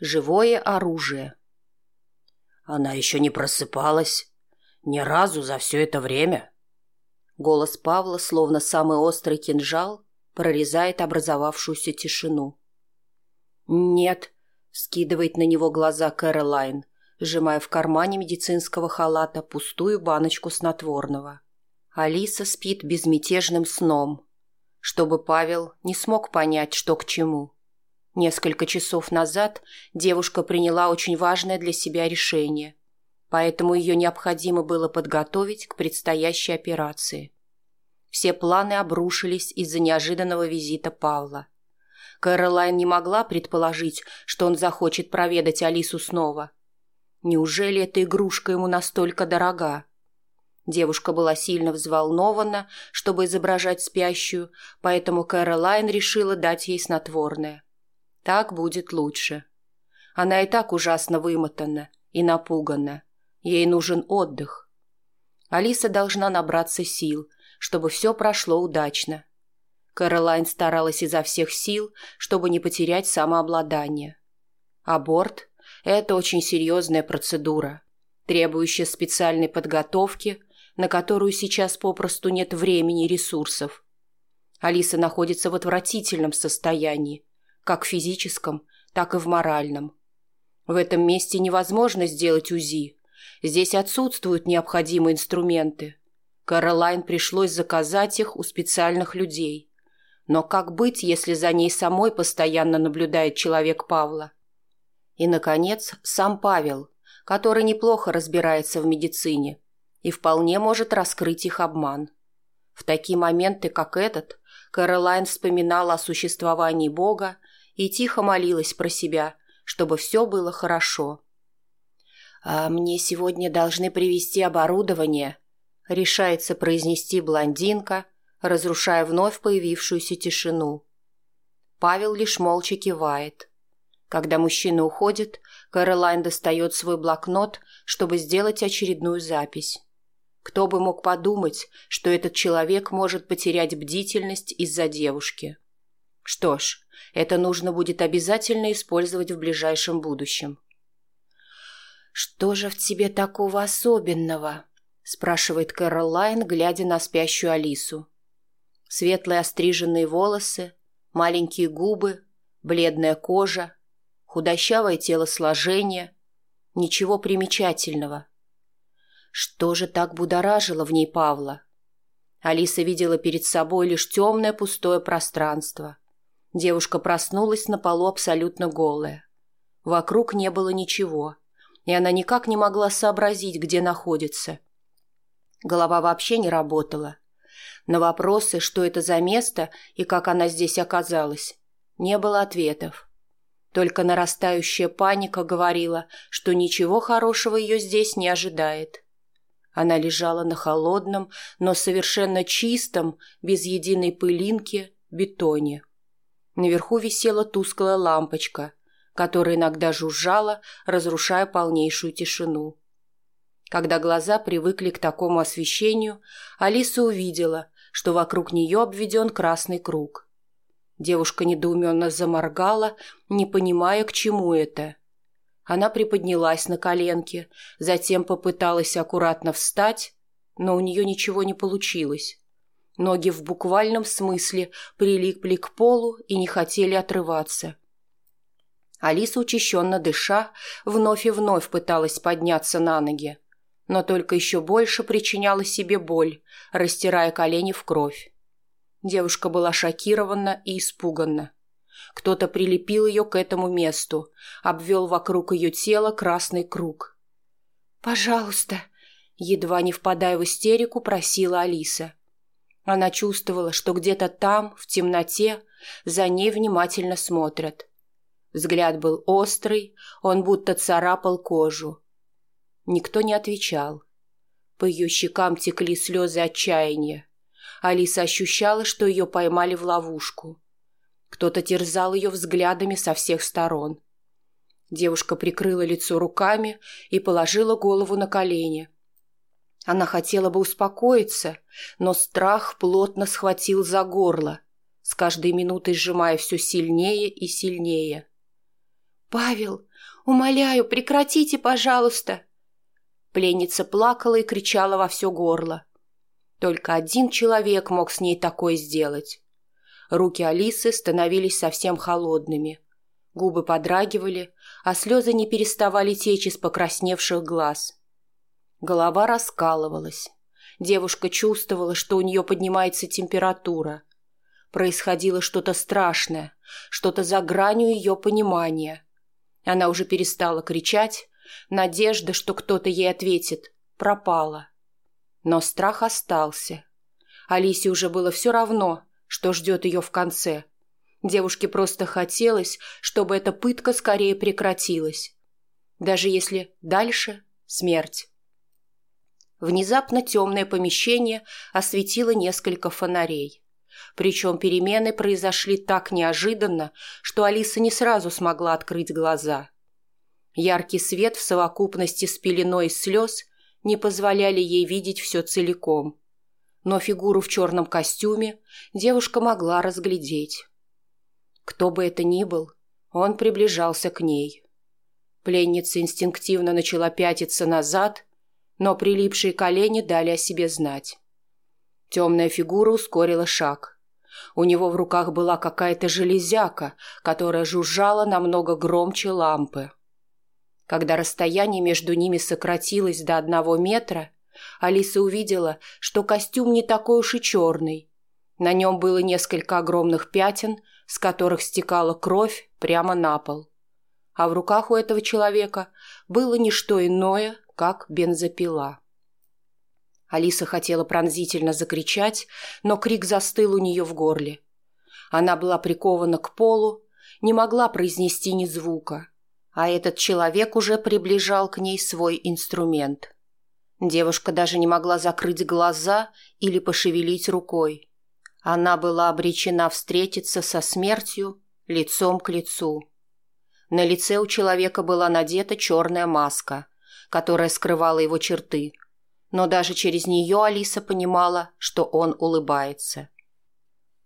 живое оружие. Она еще не просыпалась ни разу за все это время. Голос Павла, словно самый острый кинжал, прорезает образовавшуюся тишину. «Нет», — скидывает на него глаза Кэролайн, сжимая в кармане медицинского халата пустую баночку снотворного. Алиса спит безмятежным сном, чтобы Павел не смог понять, что к чему. Несколько часов назад девушка приняла очень важное для себя решение, поэтому ее необходимо было подготовить к предстоящей операции. Все планы обрушились из-за неожиданного визита Павла. Кэролайн не могла предположить, что он захочет проведать Алису снова. Неужели эта игрушка ему настолько дорога? Девушка была сильно взволнована, чтобы изображать спящую, поэтому Кэролайн решила дать ей снотворное. Так будет лучше. Она и так ужасно вымотана и напугана. Ей нужен отдых. Алиса должна набраться сил, чтобы все прошло удачно. Каролайн старалась изо всех сил, чтобы не потерять самообладание. Аборт – это очень серьезная процедура, требующая специальной подготовки, на которую сейчас попросту нет времени и ресурсов. Алиса находится в отвратительном состоянии – как в физическом, так и в моральном. В этом месте невозможно сделать УЗИ. Здесь отсутствуют необходимые инструменты. Каролайн пришлось заказать их у специальных людей. Но как быть, если за ней самой постоянно наблюдает человек Павла? И, наконец, сам Павел, который неплохо разбирается в медицине и вполне может раскрыть их обман. В такие моменты, как этот, Каролайн вспоминала о существовании Бога и тихо молилась про себя, чтобы все было хорошо. «А мне сегодня должны привезти оборудование», — решается произнести блондинка, разрушая вновь появившуюся тишину. Павел лишь молча кивает. Когда мужчина уходит, Каролайн достает свой блокнот, чтобы сделать очередную запись. Кто бы мог подумать, что этот человек может потерять бдительность из-за девушки. Что ж, это нужно будет обязательно использовать в ближайшем будущем. «Что же в тебе такого особенного?» – спрашивает Кэролайн, глядя на спящую Алису. Светлые остриженные волосы, маленькие губы, бледная кожа, худощавое телосложение. Ничего примечательного. Что же так будоражило в ней Павла? Алиса видела перед собой лишь темное пустое пространство – Девушка проснулась на полу абсолютно голая. Вокруг не было ничего, и она никак не могла сообразить, где находится. Голова вообще не работала. На вопросы, что это за место и как она здесь оказалась, не было ответов. Только нарастающая паника говорила, что ничего хорошего ее здесь не ожидает. Она лежала на холодном, но совершенно чистом, без единой пылинки, бетоне. Наверху висела тусклая лампочка, которая иногда жужжала, разрушая полнейшую тишину. Когда глаза привыкли к такому освещению, Алиса увидела, что вокруг нее обведен красный круг. Девушка недоуменно заморгала, не понимая, к чему это. Она приподнялась на коленке, затем попыталась аккуратно встать, но у нее ничего не получилось. Ноги в буквальном смысле прилипли к полу и не хотели отрываться. Алиса, учащенно дыша, вновь и вновь пыталась подняться на ноги, но только еще больше причиняла себе боль, растирая колени в кровь. Девушка была шокирована и испугана. Кто-то прилепил ее к этому месту, обвел вокруг ее тела красный круг. «Пожалуйста!» — едва не впадая в истерику, просила Алиса. Она чувствовала, что где-то там, в темноте, за ней внимательно смотрят. Взгляд был острый, он будто царапал кожу. Никто не отвечал. По ее щекам текли слезы отчаяния. Алиса ощущала, что ее поймали в ловушку. Кто-то терзал ее взглядами со всех сторон. Девушка прикрыла лицо руками и положила голову на колени – она хотела бы успокоиться, но страх плотно схватил за горло, с каждой минутой сжимая все сильнее и сильнее. «Павел, умоляю, прекратите, пожалуйста!» Пленница плакала и кричала во все горло. Только один человек мог с ней такое сделать. Руки Алисы становились совсем холодными. Губы подрагивали, а слезы не переставали течь из покрасневших глаз. Голова раскалывалась. Девушка чувствовала, что у нее поднимается температура. Происходило что-то страшное, что-то за гранью ее понимания. Она уже перестала кричать. Надежда, что кто-то ей ответит, пропала. Но страх остался. Алисе уже было все равно, что ждет ее в конце. Девушке просто хотелось, чтобы эта пытка скорее прекратилась. Даже если дальше смерть. Внезапно темное помещение осветило несколько фонарей. Причем перемены произошли так неожиданно, что Алиса не сразу смогла открыть глаза. Яркий свет в совокупности с пеленой слез не позволяли ей видеть все целиком. Но фигуру в черном костюме девушка могла разглядеть. Кто бы это ни был, он приближался к ней. Пленница инстинктивно начала пятиться назад, но прилипшие колени дали о себе знать. Темная фигура ускорила шаг. У него в руках была какая-то железяка, которая жужжала намного громче лампы. Когда расстояние между ними сократилось до одного метра, Алиса увидела, что костюм не такой уж и черный. На нем было несколько огромных пятен, с которых стекала кровь прямо на пол. А в руках у этого человека было не что иное, как бензопила. Алиса хотела пронзительно закричать, но крик застыл у нее в горле. Она была прикована к полу, не могла произнести ни звука, а этот человек уже приближал к ней свой инструмент. Девушка даже не могла закрыть глаза или пошевелить рукой. Она была обречена встретиться со смертью лицом к лицу. На лице у человека была надета черная маска – которая скрывала его черты. Но даже через нее Алиса понимала, что он улыбается.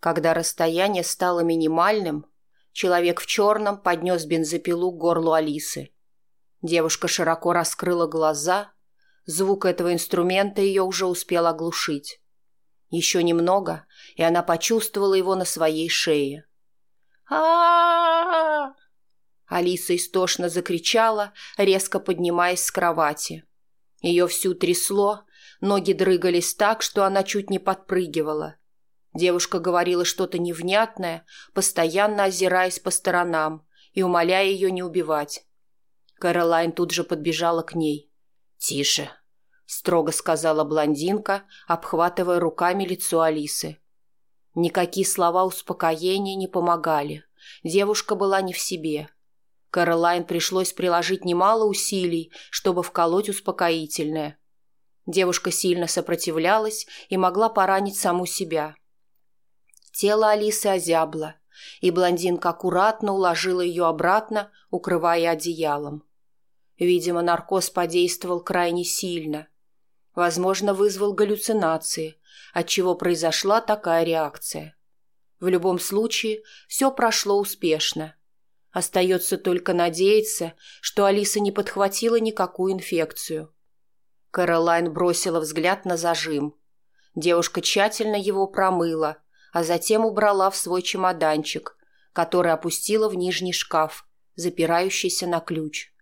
Когда расстояние стало минимальным, человек в черном поднес бензопилу к горлу Алисы. Девушка широко раскрыла глаза, звук этого инструмента ее уже успел оглушить. Еще немного, и она почувствовала его на своей шее. а Алиса истошно закричала, резко поднимаясь с кровати. Ее всю трясло, ноги дрыгались так, что она чуть не подпрыгивала. Девушка говорила что-то невнятное, постоянно озираясь по сторонам и умоляя ее не убивать. Каролайн тут же подбежала к ней. «Тише», — строго сказала блондинка, обхватывая руками лицо Алисы. Никакие слова успокоения не помогали. Девушка была не в себе — Каролайн пришлось приложить немало усилий, чтобы вколоть успокоительное. Девушка сильно сопротивлялась и могла поранить саму себя. Тело Алисы озябло, и блондинка аккуратно уложила ее обратно, укрывая одеялом. Видимо, наркоз подействовал крайне сильно. Возможно, вызвал галлюцинации, отчего произошла такая реакция. В любом случае, все прошло успешно – Остается только надеяться, что Алиса не подхватила никакую инфекцию. Каролайн бросила взгляд на зажим. Девушка тщательно его промыла, а затем убрала в свой чемоданчик, который опустила в нижний шкаф, запирающийся на ключ.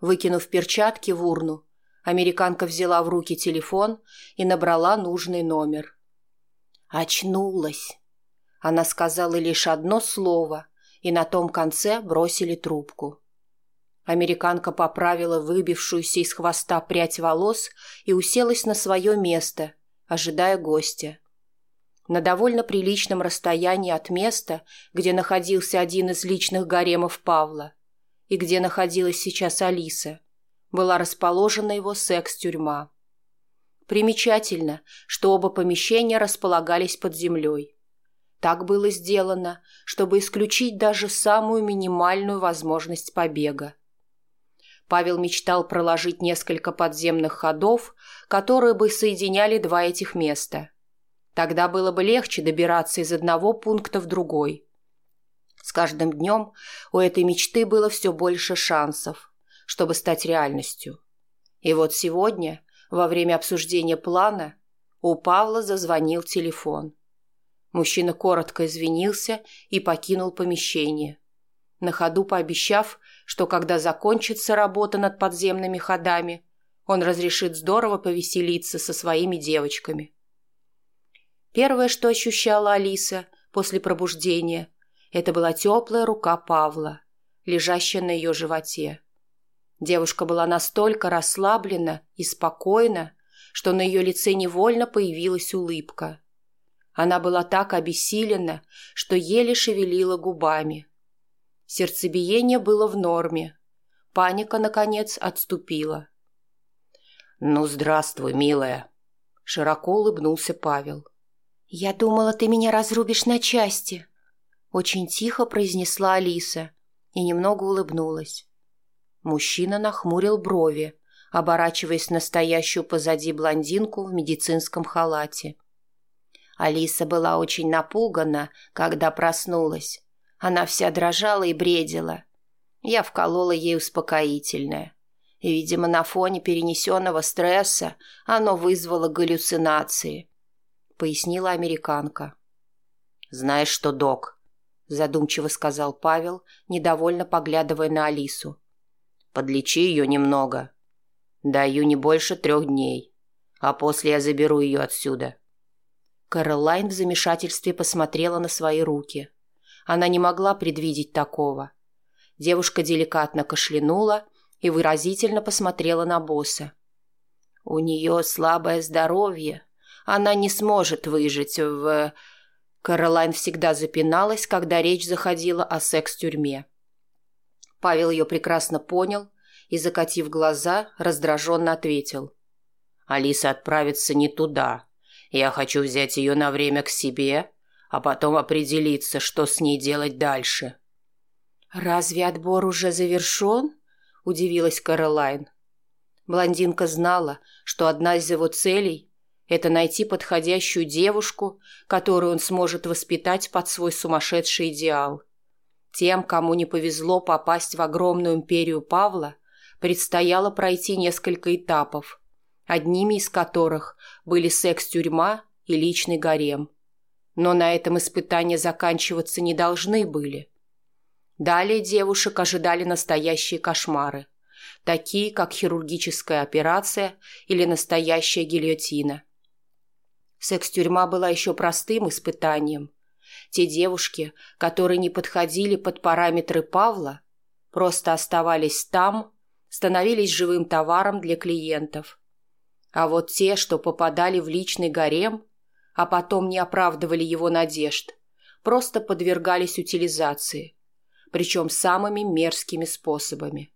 Выкинув перчатки в урну, американка взяла в руки телефон и набрала нужный номер. «Очнулась!» Она сказала лишь одно слово – и на том конце бросили трубку. Американка поправила выбившуюся из хвоста прядь волос и уселась на свое место, ожидая гостя. На довольно приличном расстоянии от места, где находился один из личных гаремов Павла, и где находилась сейчас Алиса, была расположена его секс-тюрьма. Примечательно, что оба помещения располагались под землей – так было сделано, чтобы исключить даже самую минимальную возможность побега. Павел мечтал проложить несколько подземных ходов, которые бы соединяли два этих места. Тогда было бы легче добираться из одного пункта в другой. С каждым днем у этой мечты было все больше шансов, чтобы стать реальностью. И вот сегодня, во время обсуждения плана, у Павла зазвонил телефон – Мужчина коротко извинился и покинул помещение. На ходу пообещав, что когда закончится работа над подземными ходами, он разрешит здорово повеселиться со своими девочками. Первое, что ощущала Алиса после пробуждения, это была теплая рука Павла, лежащая на ее животе. Девушка была настолько расслаблена и спокойна, что на ее лице невольно появилась улыбка – она была так обессилена, что еле шевелила губами. Сердцебиение было в норме. Паника, наконец, отступила. «Ну, здравствуй, милая!» — широко улыбнулся Павел. «Я думала, ты меня разрубишь на части!» — очень тихо произнесла Алиса и немного улыбнулась. Мужчина нахмурил брови, оборачиваясь настоящую позади блондинку в медицинском халате. Алиса была очень напугана, когда проснулась. Она вся дрожала и бредила. Я вколола ей успокоительное. И, видимо, на фоне перенесенного стресса оно вызвало галлюцинации, — пояснила американка. «Знаешь что, док?» — задумчиво сказал Павел, недовольно поглядывая на Алису. «Подлечи ее немного. Даю не больше трех дней, а после я заберу ее отсюда. Каролайн в замешательстве посмотрела на свои руки. Она не могла предвидеть такого. Девушка деликатно кашлянула и выразительно посмотрела на босса. «У нее слабое здоровье. Она не сможет выжить в...» Каролайн всегда запиналась, когда речь заходила о секс-тюрьме. Павел ее прекрасно понял и, закатив глаза, раздраженно ответил. «Алиса отправится не туда. Я хочу взять ее на время к себе, а потом определиться, что с ней делать дальше». «Разве отбор уже завершен?» – удивилась Каролайн. Блондинка знала, что одна из его целей – это найти подходящую девушку, которую он сможет воспитать под свой сумасшедший идеал. Тем, кому не повезло попасть в огромную империю Павла, предстояло пройти несколько этапов – одними из которых были секс-тюрьма и личный гарем. Но на этом испытания заканчиваться не должны были. Далее девушек ожидали настоящие кошмары, такие как хирургическая операция или настоящая гильотина. Секс-тюрьма была еще простым испытанием. Те девушки, которые не подходили под параметры Павла, просто оставались там, становились живым товаром для клиентов – а вот те, что попадали в личный гарем, а потом не оправдывали его надежд, просто подвергались утилизации, причем самыми мерзкими способами.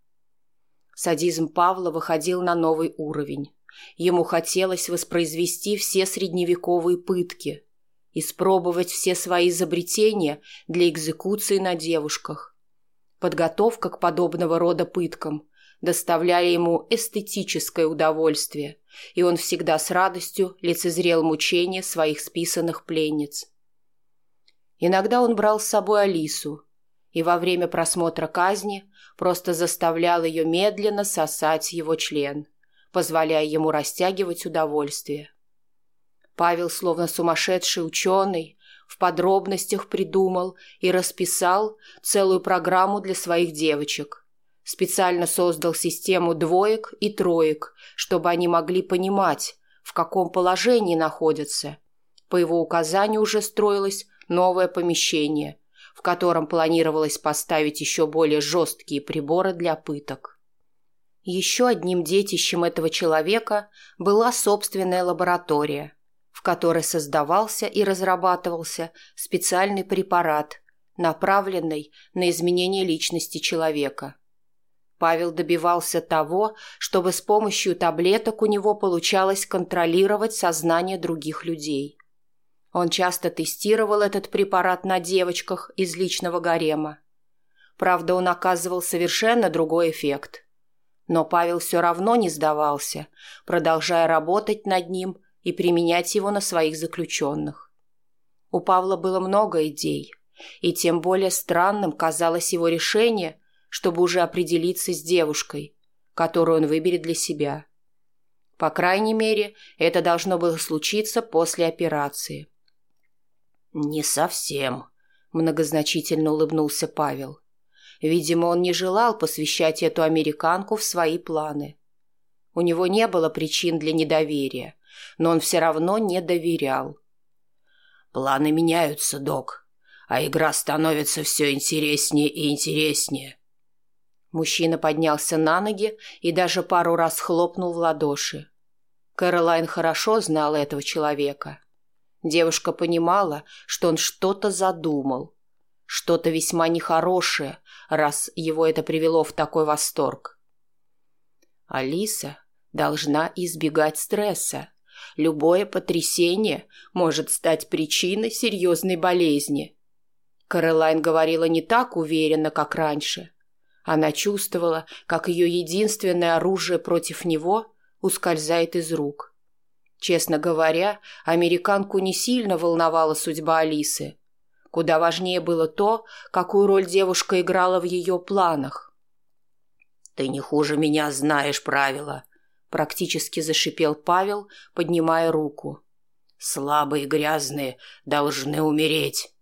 Садизм Павла выходил на новый уровень. Ему хотелось воспроизвести все средневековые пытки, испробовать все свои изобретения для экзекуции на девушках. Подготовка к подобного рода пыткам доставляли ему эстетическое удовольствие, и он всегда с радостью лицезрел мучения своих списанных пленниц. Иногда он брал с собой Алису и во время просмотра казни просто заставлял ее медленно сосать его член, позволяя ему растягивать удовольствие. Павел, словно сумасшедший ученый, в подробностях придумал и расписал целую программу для своих девочек – специально создал систему двоек и троек, чтобы они могли понимать, в каком положении находятся. По его указанию уже строилось новое помещение, в котором планировалось поставить еще более жесткие приборы для пыток. Еще одним детищем этого человека была собственная лаборатория, в которой создавался и разрабатывался специальный препарат, направленный на изменение личности человека – Павел добивался того, чтобы с помощью таблеток у него получалось контролировать сознание других людей. Он часто тестировал этот препарат на девочках из личного гарема. Правда, он оказывал совершенно другой эффект. Но Павел все равно не сдавался, продолжая работать над ним и применять его на своих заключенных. У Павла было много идей, и тем более странным казалось его решение – чтобы уже определиться с девушкой, которую он выберет для себя. По крайней мере, это должно было случиться после операции. «Не совсем», – многозначительно улыбнулся Павел. Видимо, он не желал посвящать эту американку в свои планы. У него не было причин для недоверия, но он все равно не доверял. «Планы меняются, док, а игра становится все интереснее и интереснее. Мужчина поднялся на ноги и даже пару раз хлопнул в ладоши. Кэролайн хорошо знала этого человека. Девушка понимала, что он что-то задумал. Что-то весьма нехорошее, раз его это привело в такой восторг. Алиса должна избегать стресса. Любое потрясение может стать причиной серьезной болезни. Кэролайн говорила не так уверенно, как раньше – она чувствовала, как ее единственное оружие против него ускользает из рук. Честно говоря, американку не сильно волновала судьба Алисы. Куда важнее было то, какую роль девушка играла в ее планах. «Ты не хуже меня знаешь правила», — практически зашипел Павел, поднимая руку. «Слабые и грязные должны умереть».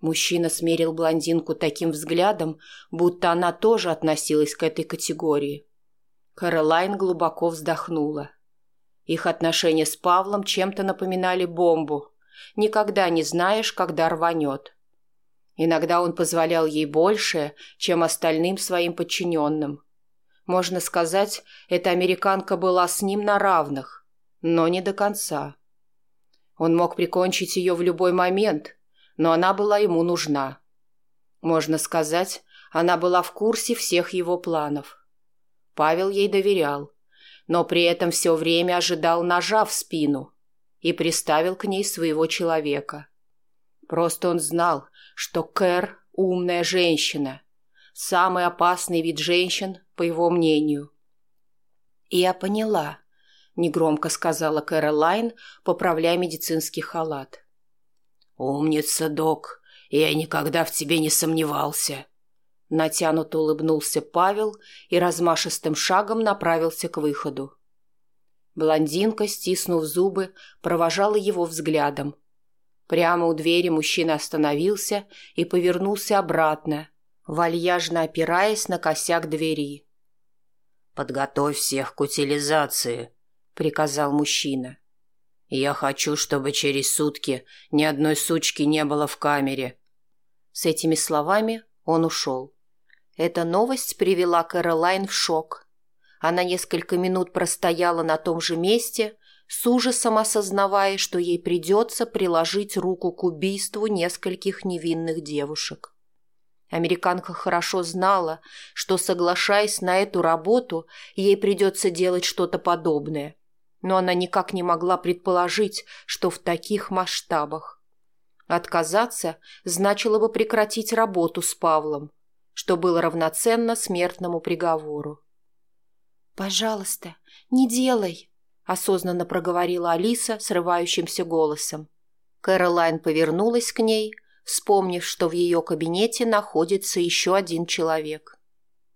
Мужчина смерил блондинку таким взглядом, будто она тоже относилась к этой категории. Каролайн глубоко вздохнула. Их отношения с Павлом чем-то напоминали бомбу. Никогда не знаешь, когда рванет. Иногда он позволял ей больше, чем остальным своим подчиненным. Можно сказать, эта американка была с ним на равных, но не до конца. Он мог прикончить ее в любой момент – но она была ему нужна. Можно сказать, она была в курсе всех его планов. Павел ей доверял, но при этом все время ожидал ножа в спину и приставил к ней своего человека. Просто он знал, что Кэр – умная женщина, самый опасный вид женщин, по его мнению. «Я поняла», – негромко сказала Кэролайн, поправляя медицинский халат. «Умница, док! Я никогда в тебе не сомневался!» Натянуто улыбнулся Павел и размашистым шагом направился к выходу. Блондинка, стиснув зубы, провожала его взглядом. Прямо у двери мужчина остановился и повернулся обратно, вальяжно опираясь на косяк двери. «Подготовь всех к утилизации», — приказал мужчина. Я хочу, чтобы через сутки ни одной сучки не было в камере». С этими словами он ушел. Эта новость привела Кэролайн в шок. Она несколько минут простояла на том же месте, с ужасом осознавая, что ей придется приложить руку к убийству нескольких невинных девушек. Американка хорошо знала, что, соглашаясь на эту работу, ей придется делать что-то подобное но она никак не могла предположить, что в таких масштабах. Отказаться значило бы прекратить работу с Павлом, что было равноценно смертному приговору. «Пожалуйста, не делай!» – осознанно проговорила Алиса срывающимся голосом. Кэролайн повернулась к ней, вспомнив, что в ее кабинете находится еще один человек –